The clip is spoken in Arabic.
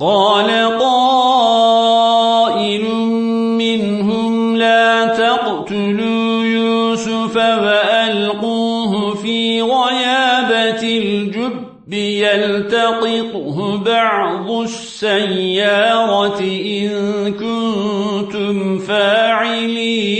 قال قائل منهم لا تقتلوا يوسف وألقوه في غيابة الجب يلتقطه بعض السيارة إن كنتم فاعلين.